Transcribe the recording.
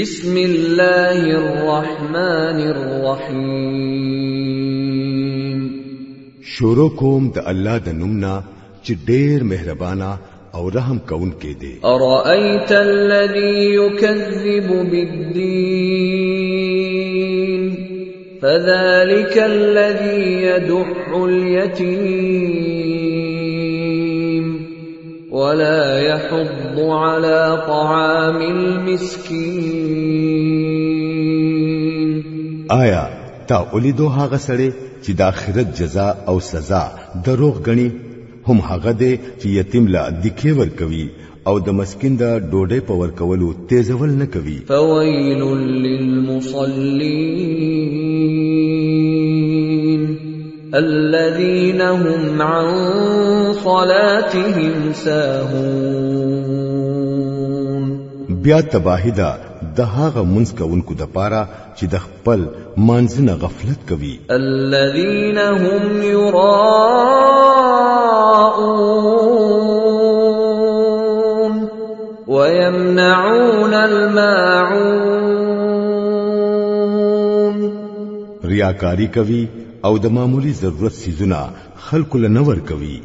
بسم الله الرحمن الرحيم شروع کوم د الله د نومنا چې ډېر مهربانا او رحم کون کې دی ارايت الذي يكذب بالدين فذلك الذي يدع اليتیم ولا يحض على طعام المسكين آیا تا ولیدو هغه سړی چې د آخرت جزا او سزا دروغ غني هم هغه دی چې یتیم لا دکې ور کوي او د مسکین د ډوډۍ په ورکولو تیزول نه کوي فويل للمصلين الذين هم عن صلاتهم ساهون بیا تباهی ده د هغه منځ کوونکو د پاره چې د خپل مانځنه غفلت کوي الذين هم يراءون ويمنعون الماعون ریاکاری کوي او د معمولی ضرورت سیزونه خلکو له نور کوي